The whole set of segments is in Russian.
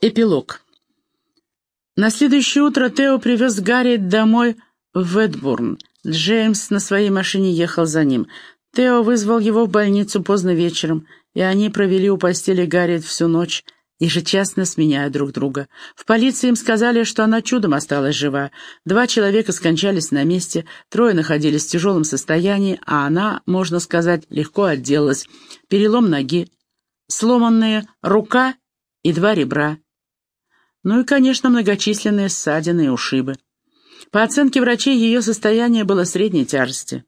Эпилог. На следующее утро Тео привез Гарри домой в Эдбурн. Джеймс на своей машине ехал за ним. Тео вызвал его в больницу поздно вечером, и они провели у постели Гарриет всю ночь, ежечасно сменяя друг друга. В полиции им сказали, что она чудом осталась жива. Два человека скончались на месте, трое находились в тяжелом состоянии, а она, можно сказать, легко отделалась. Перелом ноги, сломанная рука и два ребра. Ну и, конечно, многочисленные ссадины и ушибы. По оценке врачей, ее состояние было средней тяжести.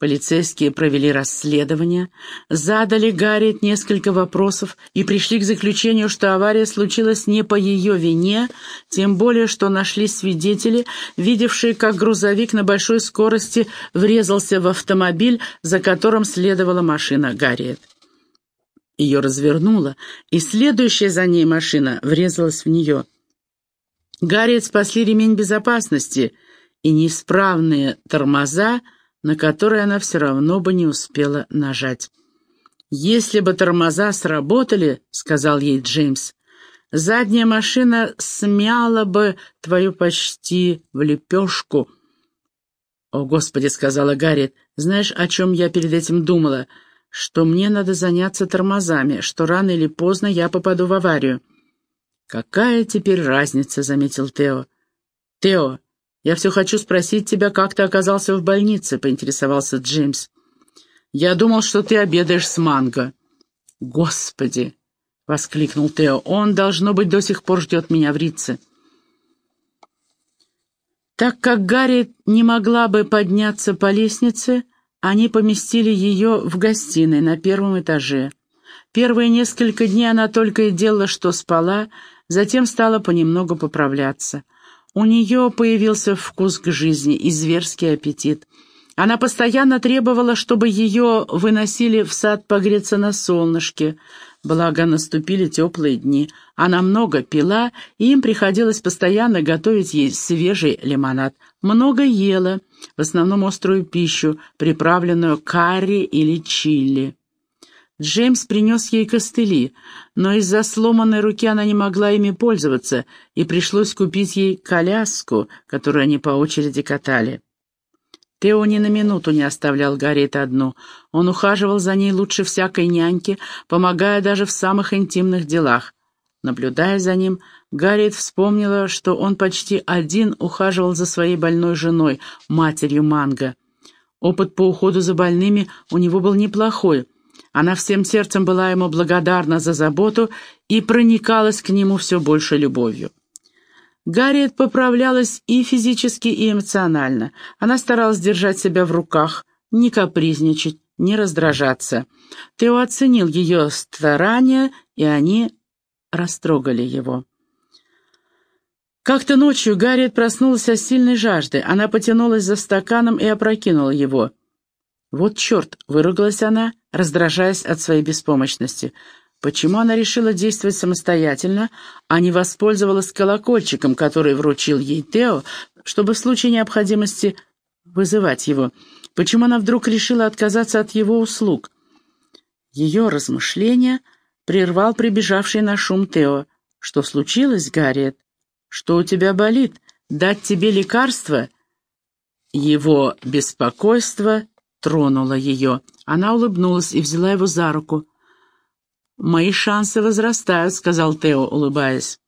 Полицейские провели расследование, задали Гарриет несколько вопросов и пришли к заключению, что авария случилась не по ее вине, тем более, что нашли свидетели, видевшие, как грузовик на большой скорости врезался в автомобиль, за которым следовала машина Гарриет. Ее развернуло, и следующая за ней машина врезалась в нее. Гарриет спасли ремень безопасности и неисправные тормоза, на которые она все равно бы не успела нажать. «Если бы тормоза сработали, — сказал ей Джеймс, — задняя машина смяла бы твою почти в лепешку». «О, Господи!» — сказала Гарриет. «Знаешь, о чем я перед этим думала?» Что мне надо заняться тормозами, что рано или поздно я попаду в аварию. «Какая теперь разница?» — заметил Тео. «Тео, я все хочу спросить тебя, как ты оказался в больнице?» — поинтересовался Джеймс. «Я думал, что ты обедаешь с Манго». «Господи!» — воскликнул Тео. «Он, должно быть, до сих пор ждет меня в Рице». Так как Гарри не могла бы подняться по лестнице, они поместили ее в гостиной на первом этаже. Первые несколько дней она только и делала, что спала, затем стала понемногу поправляться. У нее появился вкус к жизни и зверский аппетит. Она постоянно требовала, чтобы ее выносили в сад погреться на солнышке. Благо, наступили теплые дни. Она много пила, и им приходилось постоянно готовить ей свежий лимонад. Много ела, в основном острую пищу, приправленную карри или чили. Джеймс принес ей костыли, но из-за сломанной руки она не могла ими пользоваться, и пришлось купить ей коляску, которую они по очереди катали. Тео ни на минуту не оставлял Гарриет одну. Он ухаживал за ней лучше всякой няньки, помогая даже в самых интимных делах. Наблюдая за ним, Гарриет вспомнила, что он почти один ухаживал за своей больной женой, матерью Манго. Опыт по уходу за больными у него был неплохой. Она всем сердцем была ему благодарна за заботу и проникалась к нему все больше любовью. Гарриет поправлялась и физически, и эмоционально. Она старалась держать себя в руках, не капризничать, не раздражаться. Тео оценил ее старания, и они растрогали его. Как-то ночью Гарриет проснулась от сильной жажды. Она потянулась за стаканом и опрокинула его. «Вот черт!» — выругалась она, раздражаясь от своей беспомощности. Почему она решила действовать самостоятельно, а не воспользовалась колокольчиком, который вручил ей Тео, чтобы в случае необходимости вызывать его? Почему она вдруг решила отказаться от его услуг? Ее размышления прервал прибежавший на шум Тео. «Что случилось, Гарриет? Что у тебя болит? Дать тебе лекарство?» Его беспокойство тронуло ее. Она улыбнулась и взяла его за руку. «Мои шансы возрастают», — сказал Тео, улыбаясь.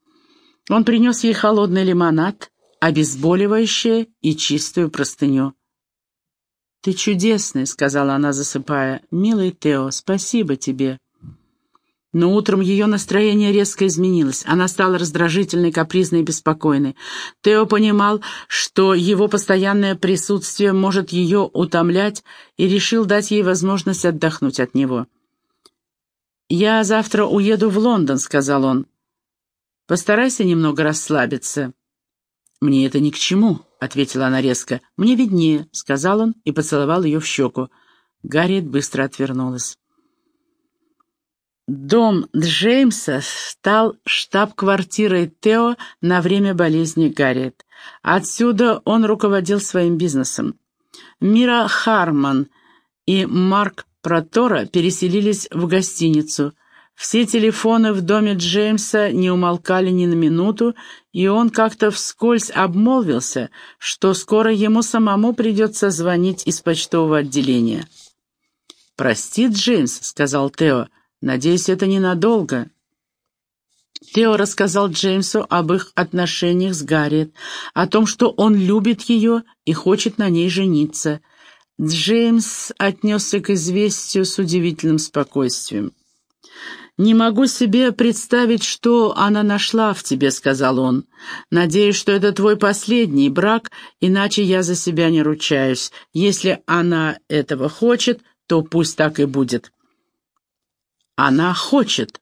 Он принес ей холодный лимонад, обезболивающее и чистую простыню. «Ты чудесный», — сказала она, засыпая. «Милый Тео, спасибо тебе». Но утром ее настроение резко изменилось. Она стала раздражительной, капризной и беспокойной. Тео понимал, что его постоянное присутствие может ее утомлять, и решил дать ей возможность отдохнуть от него. «Я завтра уеду в Лондон», — сказал он. «Постарайся немного расслабиться». «Мне это ни к чему», — ответила она резко. «Мне виднее», — сказал он и поцеловал ее в щеку. Гарриет быстро отвернулась. Дом Джеймса стал штаб-квартирой Тео на время болезни Гарриет. Отсюда он руководил своим бизнесом. Мира Харман и Марк Протора переселились в гостиницу. Все телефоны в доме Джеймса не умолкали ни на минуту, и он как-то вскользь обмолвился, что скоро ему самому придется звонить из почтового отделения. «Прости, Джеймс», — сказал Тео, — «надеюсь, это ненадолго». Тео рассказал Джеймсу об их отношениях с Гарриет, о том, что он любит ее и хочет на ней жениться. Джеймс отнесся к известию с удивительным спокойствием. «Не могу себе представить, что она нашла в тебе», — сказал он. «Надеюсь, что это твой последний брак, иначе я за себя не ручаюсь. Если она этого хочет, то пусть так и будет». «Она хочет»,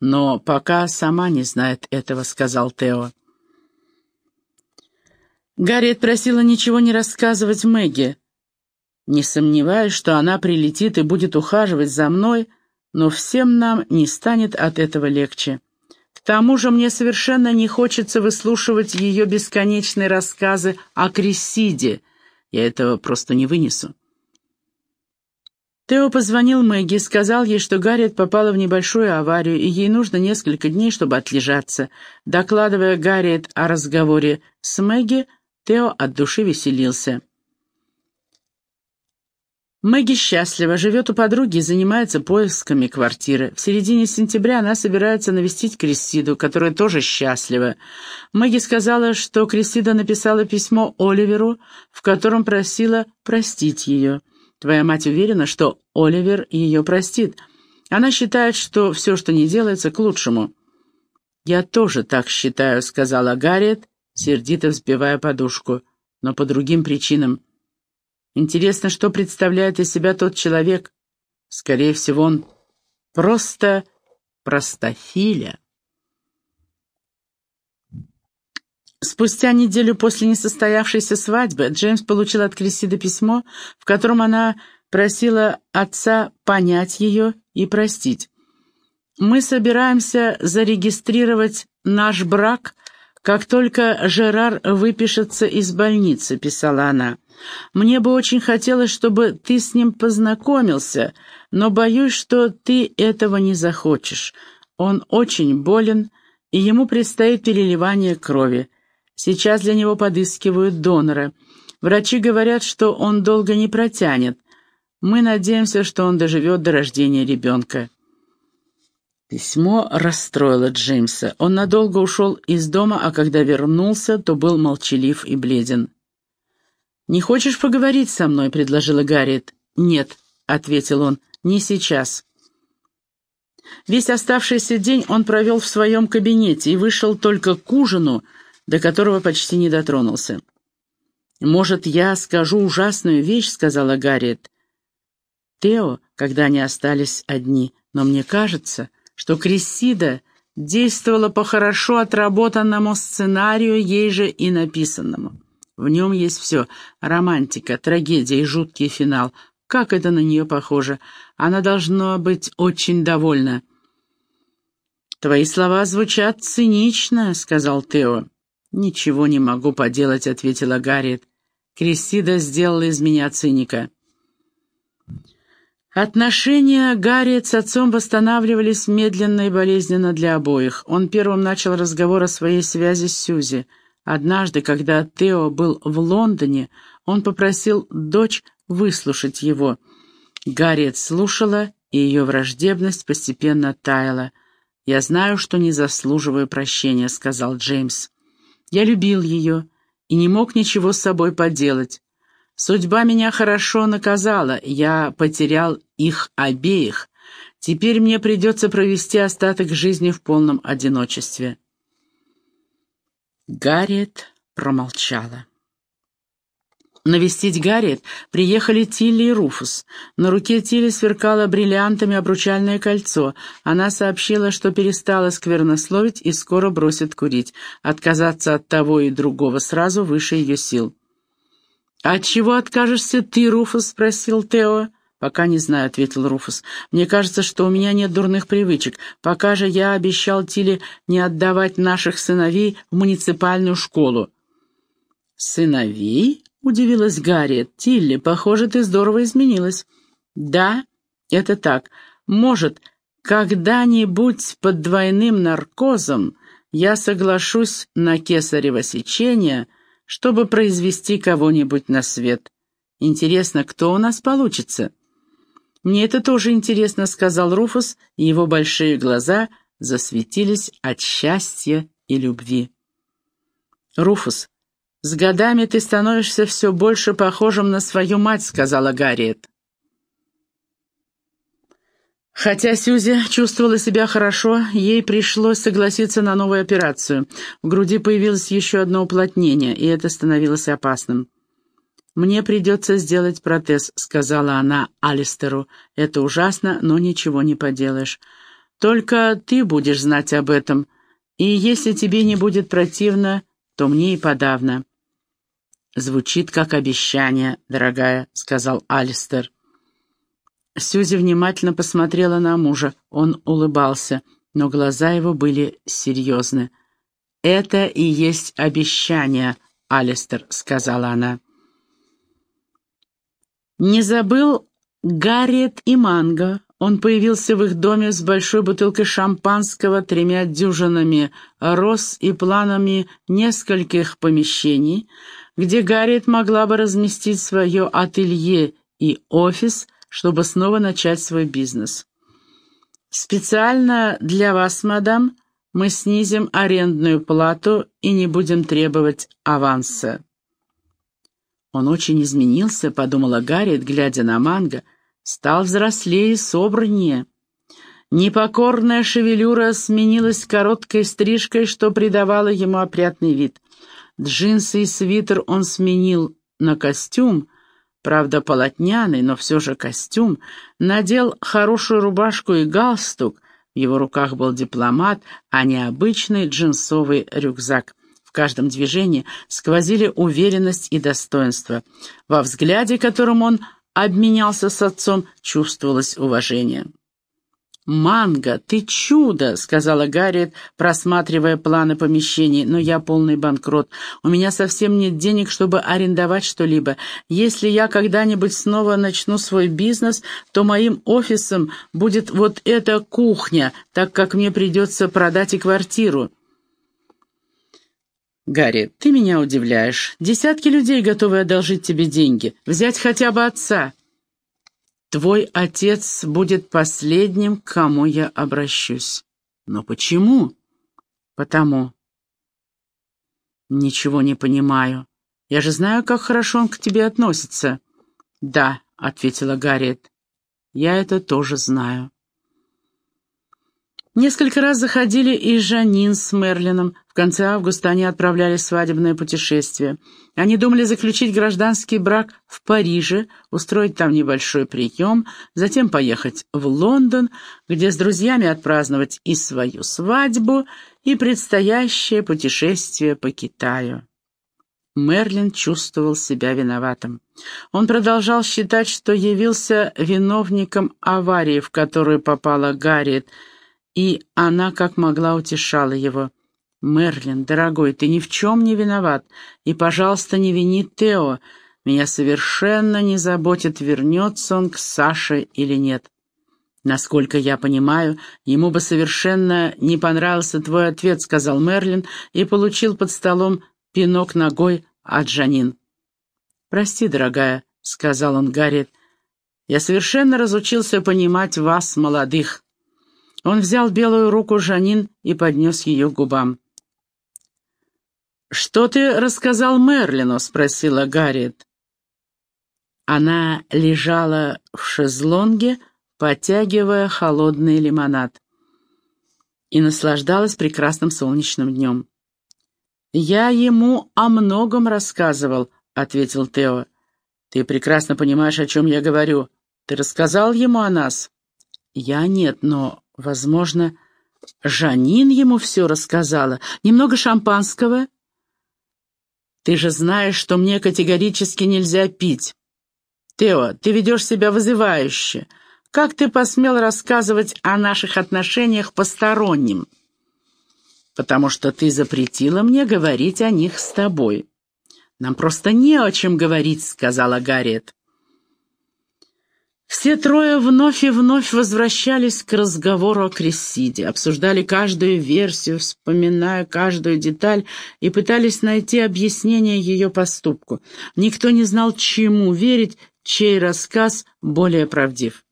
но пока сама не знает этого», — сказал Тео. Гарриет просила ничего не рассказывать Мэгги. Не сомневаюсь, что она прилетит и будет ухаживать за мной, но всем нам не станет от этого легче. К тому же мне совершенно не хочется выслушивать ее бесконечные рассказы о Крисиде. Я этого просто не вынесу. Тео позвонил Мэгги сказал ей, что Гарриет попала в небольшую аварию, и ей нужно несколько дней, чтобы отлежаться. Докладывая Гарриет о разговоре с Мэгги, Тео от души веселился. Мэгги счастлива, живет у подруги и занимается поисками квартиры. В середине сентября она собирается навестить Кристиду, которая тоже счастлива. Мэгги сказала, что Кристида написала письмо Оливеру, в котором просила простить ее. Твоя мать уверена, что Оливер ее простит. Она считает, что все, что не делается, к лучшему. «Я тоже так считаю», — сказала Гарриет, сердито взбивая подушку, но по другим причинам. Интересно, что представляет из себя тот человек. Скорее всего, он просто простофиля. Спустя неделю после несостоявшейся свадьбы Джеймс получил от Крисиды письмо, в котором она просила отца понять ее и простить. «Мы собираемся зарегистрировать наш брак, как только Жерар выпишется из больницы», — писала она. Мне бы очень хотелось, чтобы ты с ним познакомился, но боюсь, что ты этого не захочешь. Он очень болен, и ему предстоит переливание крови. Сейчас для него подыскивают донора. Врачи говорят, что он долго не протянет. Мы надеемся, что он доживет до рождения ребенка». Письмо расстроило Джеймса. Он надолго ушел из дома, а когда вернулся, то был молчалив и бледен. «Не хочешь поговорить со мной?» — предложила Гарриет. «Нет», — ответил он, — «не сейчас». Весь оставшийся день он провел в своем кабинете и вышел только к ужину, до которого почти не дотронулся. «Может, я скажу ужасную вещь?» — сказала Гарриет. Тео, когда они остались одни, но мне кажется, что Крессида действовала по хорошо отработанному сценарию, ей же и написанному. В нем есть все — романтика, трагедия и жуткий финал. Как это на нее похоже? Она должна быть очень довольна. «Твои слова звучат цинично», — сказал Тео. «Ничего не могу поделать», — ответила Гарриет. «Кристида сделала из меня циника». Отношения Гарриет с отцом восстанавливались медленно и болезненно для обоих. Он первым начал разговор о своей связи с Сюзи — Однажды, когда Тео был в Лондоне, он попросил дочь выслушать его. Гарриет слушала, и ее враждебность постепенно таяла. «Я знаю, что не заслуживаю прощения», — сказал Джеймс. «Я любил ее и не мог ничего с собой поделать. Судьба меня хорошо наказала, я потерял их обеих. Теперь мне придется провести остаток жизни в полном одиночестве». Гарриет промолчала. Навестить Гарриет приехали Тилли и Руфус. На руке Тилли сверкало бриллиантами обручальное кольцо. Она сообщила, что перестала сквернословить и скоро бросит курить. Отказаться от того и другого сразу выше ее сил. «От чего откажешься ты, Руфус?» — спросил Тео. «Пока не знаю», — ответил Руфус. «Мне кажется, что у меня нет дурных привычек. Пока же я обещал Тиле не отдавать наших сыновей в муниципальную школу». «Сыновей?» — удивилась Гарриет. «Тилли, похоже, ты здорово изменилась». «Да, это так. Может, когда-нибудь под двойным наркозом я соглашусь на кесарево сечение, чтобы произвести кого-нибудь на свет. Интересно, кто у нас получится?» «Мне это тоже интересно», — сказал Руфус, и его большие глаза засветились от счастья и любви. «Руфус, с годами ты становишься все больше похожим на свою мать», — сказала Гарриет. Хотя Сьюзи чувствовала себя хорошо, ей пришлось согласиться на новую операцию. В груди появилось еще одно уплотнение, и это становилось опасным. «Мне придется сделать протез», — сказала она Алистеру. «Это ужасно, но ничего не поделаешь. Только ты будешь знать об этом, и если тебе не будет противно, то мне и подавно». «Звучит как обещание, дорогая», — сказал Алистер. Сьюзи внимательно посмотрела на мужа. Он улыбался, но глаза его были серьезны. «Это и есть обещание, Алистер», — сказала она. Не забыл Гарриет и Манго. Он появился в их доме с большой бутылкой шампанского, тремя дюжинами роз и планами нескольких помещений, где Гарриет могла бы разместить свое ателье и офис — чтобы снова начать свой бизнес. Специально для вас, мадам, мы снизим арендную плату и не будем требовать аванса. Он очень изменился, подумала Гарриет, глядя на Манго, стал взрослее и собраннее. Непокорная шевелюра сменилась короткой стрижкой, что придавало ему опрятный вид. Джинсы и свитер он сменил на костюм, правда полотняный, но все же костюм, надел хорошую рубашку и галстук, в его руках был дипломат, а не обычный джинсовый рюкзак. В каждом движении сквозили уверенность и достоинство. Во взгляде, которым он обменялся с отцом, чувствовалось уважение. «Манго, ты чудо!» — сказала Гарриет, просматривая планы помещений. «Но я полный банкрот. У меня совсем нет денег, чтобы арендовать что-либо. Если я когда-нибудь снова начну свой бизнес, то моим офисом будет вот эта кухня, так как мне придется продать и квартиру». «Гарри, ты меня удивляешь. Десятки людей готовы одолжить тебе деньги. Взять хотя бы отца». Твой отец будет последним, к кому я обращусь. Но почему? Потому. Ничего не понимаю. Я же знаю, как хорошо он к тебе относится. Да, ответила Гарриет. Я это тоже знаю. Несколько раз заходили и Жанин с Мерлином. В конце августа они отправлялись свадебное путешествие. Они думали заключить гражданский брак в Париже, устроить там небольшой прием, затем поехать в Лондон, где с друзьями отпраздновать и свою свадьбу, и предстоящее путешествие по Китаю. Мерлин чувствовал себя виноватым. Он продолжал считать, что явился виновником аварии, в которую попала Гарриет, и она как могла утешала его. «Мерлин, дорогой, ты ни в чем не виноват, и, пожалуйста, не вини Тео. Меня совершенно не заботит, вернется он к Саше или нет. Насколько я понимаю, ему бы совершенно не понравился твой ответ», — сказал Мерлин и получил под столом пинок ногой от Джанин. «Прости, дорогая», — сказал он Гарри, — «я совершенно разучился понимать вас, молодых». Он взял белую руку Жанин и поднес ее к губам. «Что ты рассказал Мерлину?» — спросила Гарриет. Она лежала в шезлонге, потягивая холодный лимонад, и наслаждалась прекрасным солнечным днем. «Я ему о многом рассказывал», — ответил Тео. «Ты прекрасно понимаешь, о чем я говорю. Ты рассказал ему о нас?» «Я нет, но Возможно, Жанин ему все рассказала. Немного шампанского? Ты же знаешь, что мне категорически нельзя пить. Тео, ты ведешь себя вызывающе. Как ты посмел рассказывать о наших отношениях посторонним? Потому что ты запретила мне говорить о них с тобой. Нам просто не о чем говорить, сказала Гарриет. Все трое вновь и вновь возвращались к разговору о Крессиде, обсуждали каждую версию, вспоминая каждую деталь и пытались найти объяснение ее поступку. Никто не знал, чему верить, чей рассказ более правдив.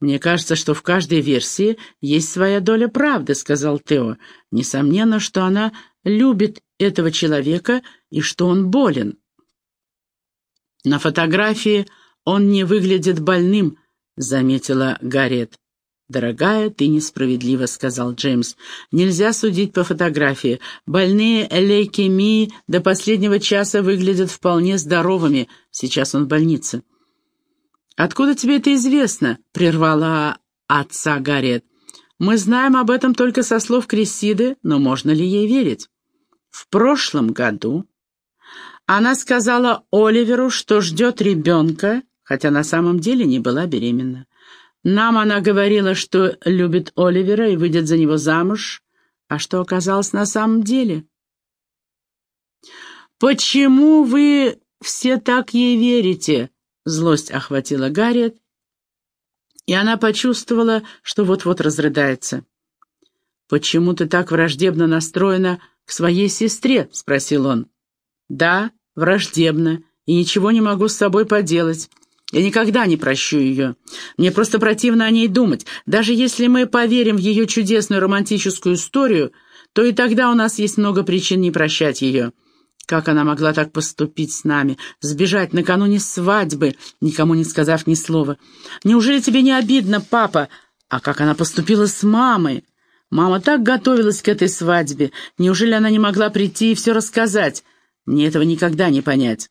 «Мне кажется, что в каждой версии есть своя доля правды», — сказал Тео. «Несомненно, что она любит этого человека и что он болен». На фотографии «Он не выглядит больным», — заметила Гарриет. «Дорогая, ты несправедлива», — сказал Джеймс. «Нельзя судить по фотографии. Больные лейкемии до последнего часа выглядят вполне здоровыми. Сейчас он в больнице». «Откуда тебе это известно?» — прервала отца Гарриет. «Мы знаем об этом только со слов Крисиды, но можно ли ей верить?» «В прошлом году она сказала Оливеру, что ждет ребенка, хотя на самом деле не была беременна. Нам она говорила, что любит Оливера и выйдет за него замуж, а что оказалось на самом деле? «Почему вы все так ей верите?» Злость охватила Гарриет, и она почувствовала, что вот-вот разрыдается. «Почему ты так враждебно настроена к своей сестре?» — спросил он. «Да, враждебно, и ничего не могу с собой поделать. Я никогда не прощу ее. Мне просто противно о ней думать. Даже если мы поверим в ее чудесную романтическую историю, то и тогда у нас есть много причин не прощать ее. Как она могла так поступить с нами, сбежать накануне свадьбы, никому не сказав ни слова? Неужели тебе не обидно, папа? А как она поступила с мамой? Мама так готовилась к этой свадьбе. Неужели она не могла прийти и все рассказать? Мне этого никогда не понять.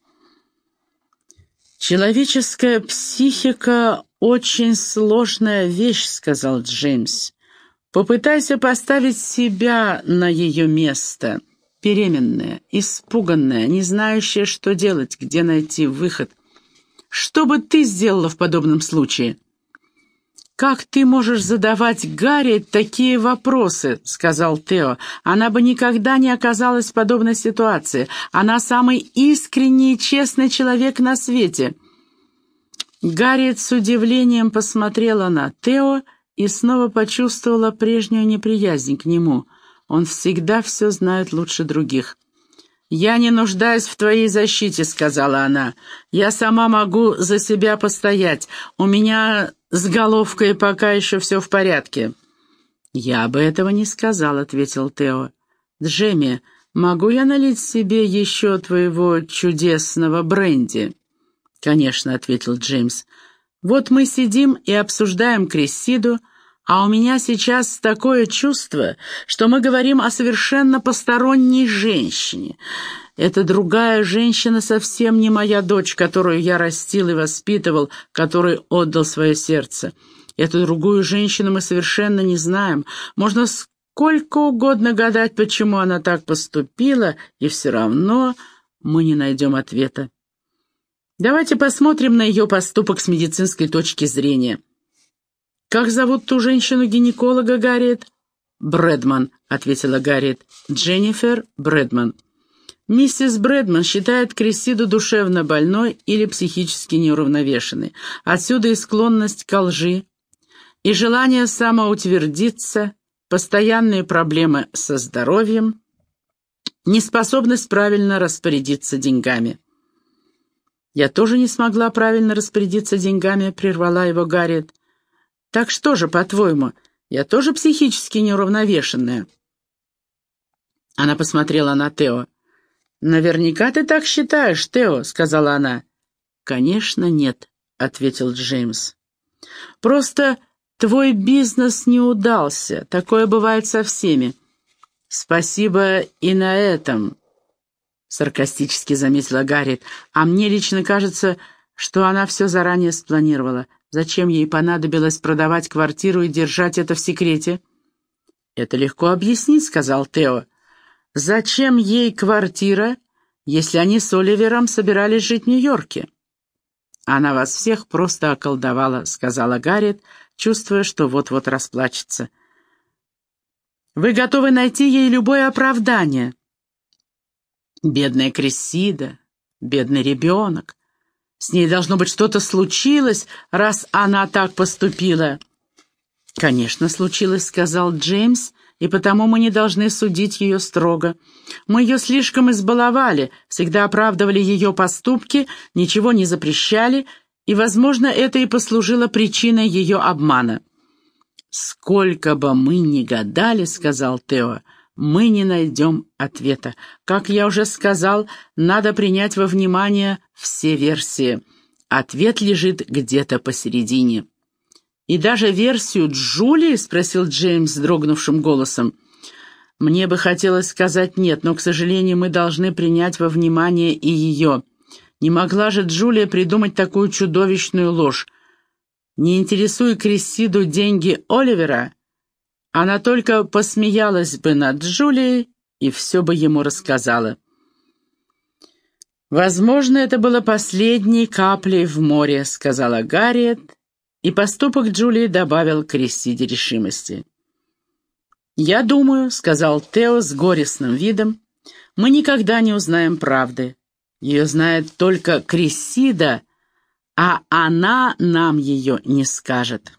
«Человеческая психика — очень сложная вещь», — сказал Джеймс. «Попытайся поставить себя на ее место. Беременная, испуганная, не знающая, что делать, где найти выход. Что бы ты сделала в подобном случае?» «Как ты можешь задавать Гарри такие вопросы?» — сказал Тео. «Она бы никогда не оказалась в подобной ситуации. Она самый искренний и честный человек на свете». Гарриет с удивлением посмотрела на Тео и снова почувствовала прежнюю неприязнь к нему. Он всегда все знает лучше других. «Я не нуждаюсь в твоей защите», — сказала она. «Я сама могу за себя постоять. У меня с головкой пока еще все в порядке». «Я бы этого не сказал», — ответил Тео. «Джемми, могу я налить себе еще твоего чудесного бренди?» «Конечно», — ответил Джеймс. «Вот мы сидим и обсуждаем Крессиду, а у меня сейчас такое чувство, что мы говорим о совершенно посторонней женщине. Эта другая женщина совсем не моя дочь, которую я растил и воспитывал, которой отдал свое сердце. Эту другую женщину мы совершенно не знаем. Можно сколько угодно гадать, почему она так поступила, и все равно мы не найдем ответа. Давайте посмотрим на ее поступок с медицинской точки зрения. «Как зовут ту женщину-гинеколога, Гарриет?» «Брэдман», — ответила Гарриет. «Дженнифер Брэдман». Миссис Брэдман считает Крессиду душевно больной или психически неуравновешенной. Отсюда и склонность к лжи, и желание самоутвердиться, постоянные проблемы со здоровьем, неспособность правильно распорядиться деньгами. «Я тоже не смогла правильно распорядиться деньгами», — прервала его Гарриет. «Так что же, по-твоему, я тоже психически неуравновешенная?» Она посмотрела на Тео. «Наверняка ты так считаешь, Тео», — сказала она. «Конечно, нет», — ответил Джеймс. «Просто твой бизнес не удался. Такое бывает со всеми. Спасибо и на этом», — саркастически заметила Гарри. «А мне лично кажется, что она все заранее спланировала. Зачем ей понадобилось продавать квартиру и держать это в секрете?» «Это легко объяснить», — сказал Тео. Зачем ей квартира, если они с Оливером собирались жить в Нью-Йорке? Она вас всех просто околдовала, сказала Гарриет, чувствуя, что вот-вот расплачется. Вы готовы найти ей любое оправдание. Бедная Крессида, бедный ребенок. С ней должно быть что-то случилось, раз она так поступила». «Конечно, случилось», — сказал Джеймс, «и потому мы не должны судить ее строго. Мы ее слишком избаловали, всегда оправдывали ее поступки, ничего не запрещали, и, возможно, это и послужило причиной ее обмана». «Сколько бы мы ни гадали», — сказал Тео, — «мы не найдем ответа. Как я уже сказал, надо принять во внимание все версии. Ответ лежит где-то посередине». «И даже версию Джулии?» — спросил Джеймс дрогнувшим голосом. «Мне бы хотелось сказать нет, но, к сожалению, мы должны принять во внимание и ее. Не могла же Джулия придумать такую чудовищную ложь. Не интересуя Крессиду деньги Оливера, она только посмеялась бы над Джулией и все бы ему рассказала. «Возможно, это было последней каплей в море», — сказала Гарриет, и поступок Джулии добавил к Крессиде решимости. «Я думаю», — сказал Тео с горестным видом, — «мы никогда не узнаем правды. Ее знает только Крессида, а она нам ее не скажет».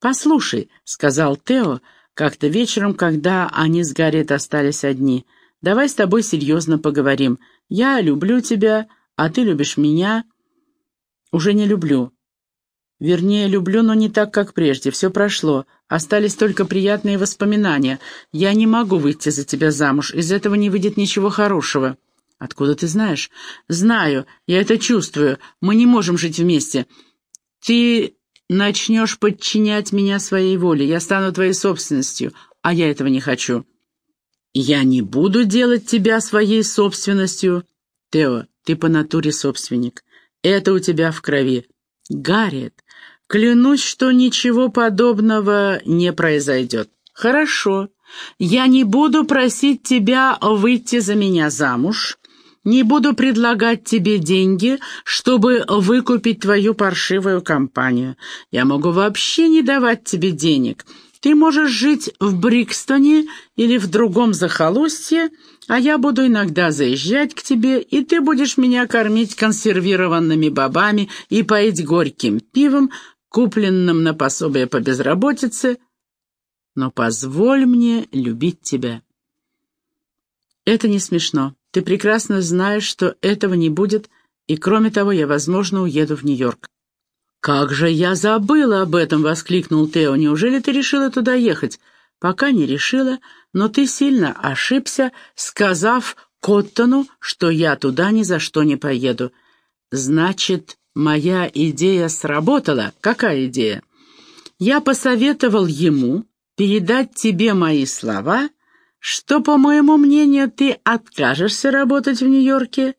«Послушай», — сказал Тео как-то вечером, когда они с Гарриет остались одни, — «давай с тобой серьезно поговорим. Я люблю тебя, а ты любишь меня». «Уже не люблю. Вернее, люблю, но не так, как прежде. Все прошло. Остались только приятные воспоминания. Я не могу выйти за тебя замуж. Из этого не выйдет ничего хорошего». «Откуда ты знаешь?» «Знаю. Я это чувствую. Мы не можем жить вместе. Ты начнешь подчинять меня своей воле. Я стану твоей собственностью, а я этого не хочу». «Я не буду делать тебя своей собственностью». «Тео, ты по натуре собственник. Это у тебя в крови. Гарриет, клянусь, что ничего подобного не произойдет. Хорошо, я не буду просить тебя выйти за меня замуж, не буду предлагать тебе деньги, чтобы выкупить твою паршивую компанию. Я могу вообще не давать тебе денег. Ты можешь жить в Брикстоне или в другом захолустье, а я буду иногда заезжать к тебе, и ты будешь меня кормить консервированными бобами и поить горьким пивом, купленным на пособие по безработице, но позволь мне любить тебя. Это не смешно. Ты прекрасно знаешь, что этого не будет, и кроме того, я, возможно, уеду в Нью-Йорк. «Как же я забыла об этом!» — воскликнул Тео. «Неужели ты решила туда ехать?» «Пока не решила, но ты сильно ошибся, сказав Коттону, что я туда ни за что не поеду. Значит, моя идея сработала. Какая идея? Я посоветовал ему передать тебе мои слова, что, по моему мнению, ты откажешься работать в Нью-Йорке,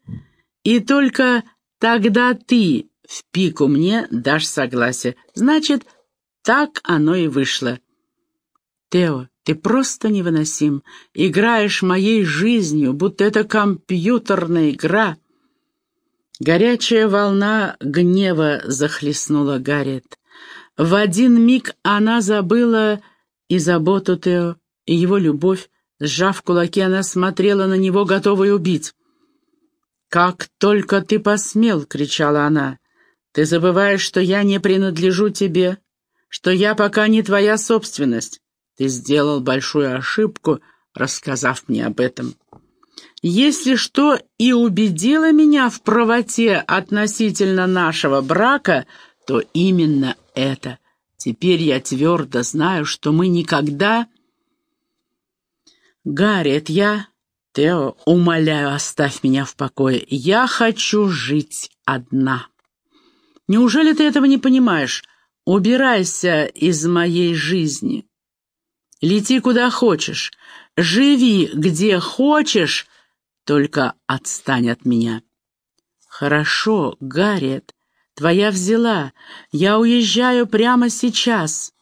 и только тогда ты в пику мне дашь согласие. Значит, так оно и вышло. Тео, ты просто невыносим. Играешь моей жизнью, будто это компьютерная игра. Горячая волна гнева захлестнула Гарриет. В один миг она забыла и заботу Тео, и его любовь. Сжав кулаки, она смотрела на него, готовая убить. «Как только ты посмел!» — кричала она. «Ты забываешь, что я не принадлежу тебе, что я пока не твоя собственность. Ты сделал большую ошибку, рассказав мне об этом. Если что и убедило меня в правоте относительно нашего брака, то именно это. Теперь я твердо знаю, что мы никогда... Гарриет, я... Тео, умоляю, оставь меня в покое. Я хочу жить одна. Неужели ты этого не понимаешь? Убирайся из моей жизни. Лети куда хочешь, живи где хочешь, только отстань от меня. Хорошо, Гарриет, твоя взяла, я уезжаю прямо сейчас.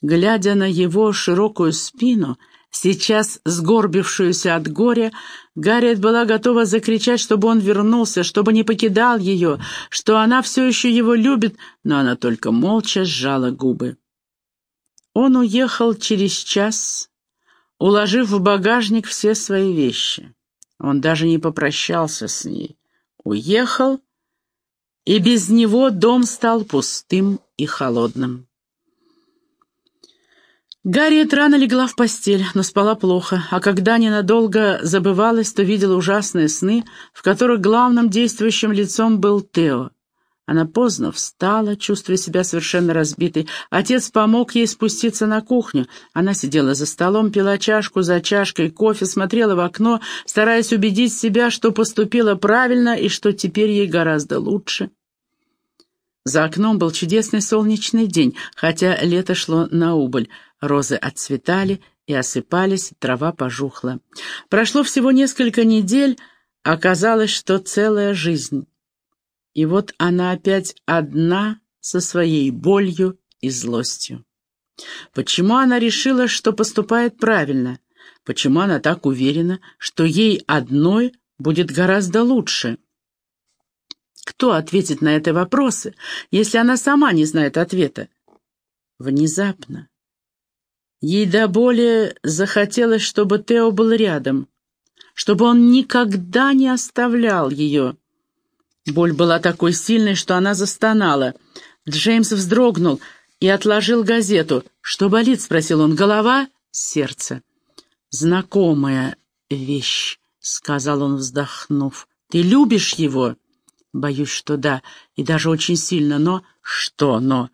Глядя на его широкую спину, сейчас сгорбившуюся от горя, Гарриет была готова закричать, чтобы он вернулся, чтобы не покидал ее, что она все еще его любит, но она только молча сжала губы. Он уехал через час, уложив в багажник все свои вещи. Он даже не попрощался с ней. Уехал и без него дом стал пустым и холодным. Гарриет рано легла в постель, но спала плохо, а когда ненадолго забывалась, то видела ужасные сны, в которых главным действующим лицом был Тео. Она поздно встала, чувствуя себя совершенно разбитой. Отец помог ей спуститься на кухню. Она сидела за столом, пила чашку за чашкой кофе, смотрела в окно, стараясь убедить себя, что поступила правильно и что теперь ей гораздо лучше. За окном был чудесный солнечный день, хотя лето шло на убыль. Розы отцветали и осыпались, трава пожухла. Прошло всего несколько недель, оказалось, что целая жизнь. И вот она опять одна со своей болью и злостью. Почему она решила, что поступает правильно? Почему она так уверена, что ей одной будет гораздо лучше? Кто ответит на эти вопросы, если она сама не знает ответа? Внезапно. Ей до боли захотелось, чтобы Тео был рядом, чтобы он никогда не оставлял ее. Боль была такой сильной, что она застонала. Джеймс вздрогнул и отложил газету. «Что болит?» — спросил он. «Голова?» «Сердце». «Знакомая вещь», — сказал он, вздохнув. «Ты любишь его?» Боюсь, что да, и даже очень сильно, но... Что но?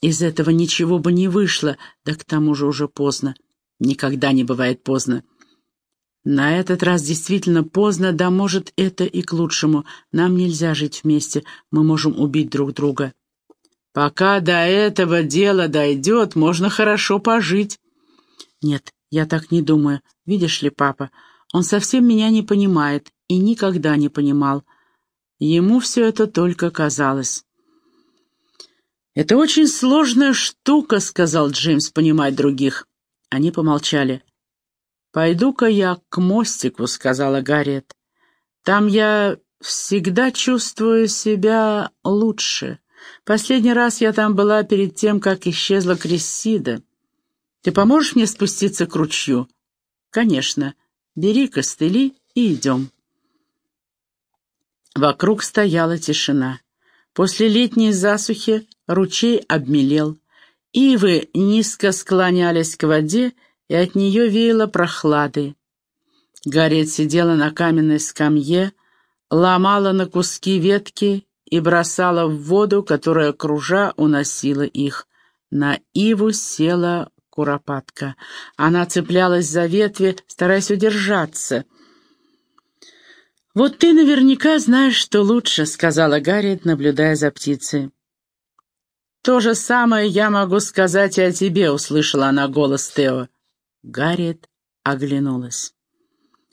Из этого ничего бы не вышло, да к тому же уже поздно. Никогда не бывает поздно. На этот раз действительно поздно, да может это и к лучшему. Нам нельзя жить вместе, мы можем убить друг друга. Пока до этого дела дойдет, можно хорошо пожить. Нет, я так не думаю. Видишь ли, папа, он совсем меня не понимает и никогда не понимал. Ему все это только казалось. «Это очень сложная штука», — сказал Джеймс, понимать других. Они помолчали. «Пойду-ка я к мостику», — сказала Гарриет. «Там я всегда чувствую себя лучше. Последний раз я там была перед тем, как исчезла Крессида. Ты поможешь мне спуститься к ручью?» «Конечно. Бери костыли и идем». Вокруг стояла тишина. После летней засухи ручей обмелел. Ивы низко склонялись к воде, и от нее веяло прохладой. Гарриет сидела на каменной скамье, ломала на куски ветки и бросала в воду, которая, кружа, уносила их. На иву села куропатка. Она цеплялась за ветви, стараясь удержаться — «Вот ты наверняка знаешь, что лучше», — сказала Гарриет, наблюдая за птицей. «То же самое я могу сказать и о тебе», — услышала она голос Тео. Гарриет оглянулась.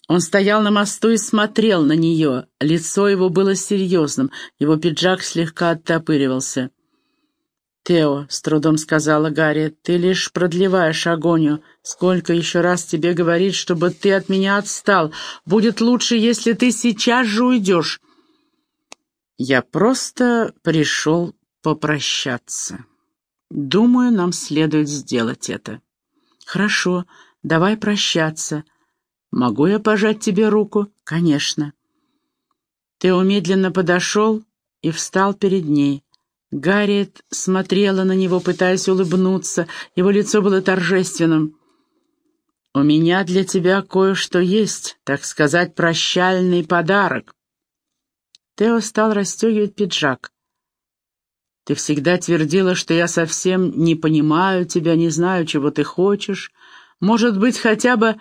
Он стоял на мосту и смотрел на нее. Лицо его было серьезным, его пиджак слегка оттопыривался. «Тео», — с трудом сказала Гарри, — «ты лишь продлеваешь агонию. Сколько еще раз тебе говорить, чтобы ты от меня отстал? Будет лучше, если ты сейчас же уйдешь». «Я просто пришел попрощаться. Думаю, нам следует сделать это». «Хорошо, давай прощаться. Могу я пожать тебе руку?» «Конечно». Тео медленно подошел и встал перед ней. Гарриет смотрела на него, пытаясь улыбнуться. Его лицо было торжественным. «У меня для тебя кое-что есть, так сказать, прощальный подарок». Тео стал расстегивать пиджак. «Ты всегда твердила, что я совсем не понимаю тебя, не знаю, чего ты хочешь. Может быть, хотя бы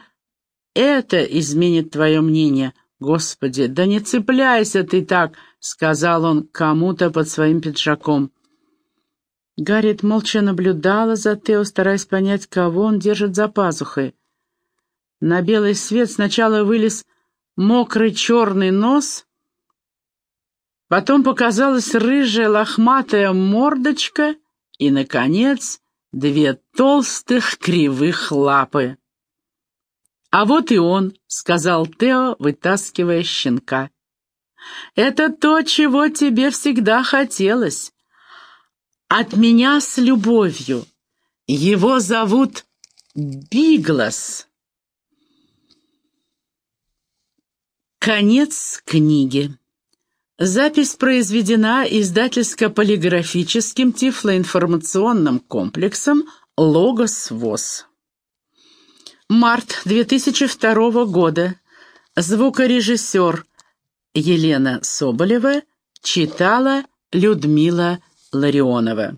это изменит твое мнение. Господи, да не цепляйся ты так!» — сказал он кому-то под своим пиджаком. Гарриет молча наблюдала за Тео, стараясь понять, кого он держит за пазухой. На белый свет сначала вылез мокрый черный нос, потом показалась рыжая лохматая мордочка и, наконец, две толстых кривых лапы. «А вот и он», — сказал Тео, вытаскивая щенка. Это то, чего тебе всегда хотелось. От меня с любовью. Его зовут Биглас. Конец книги. Запись произведена издательско-полиграфическим тифлоинформационным комплексом «Логос ВОЗ». Март 2002 года. Звукорежиссер Елена Соболева читала Людмила Ларионова.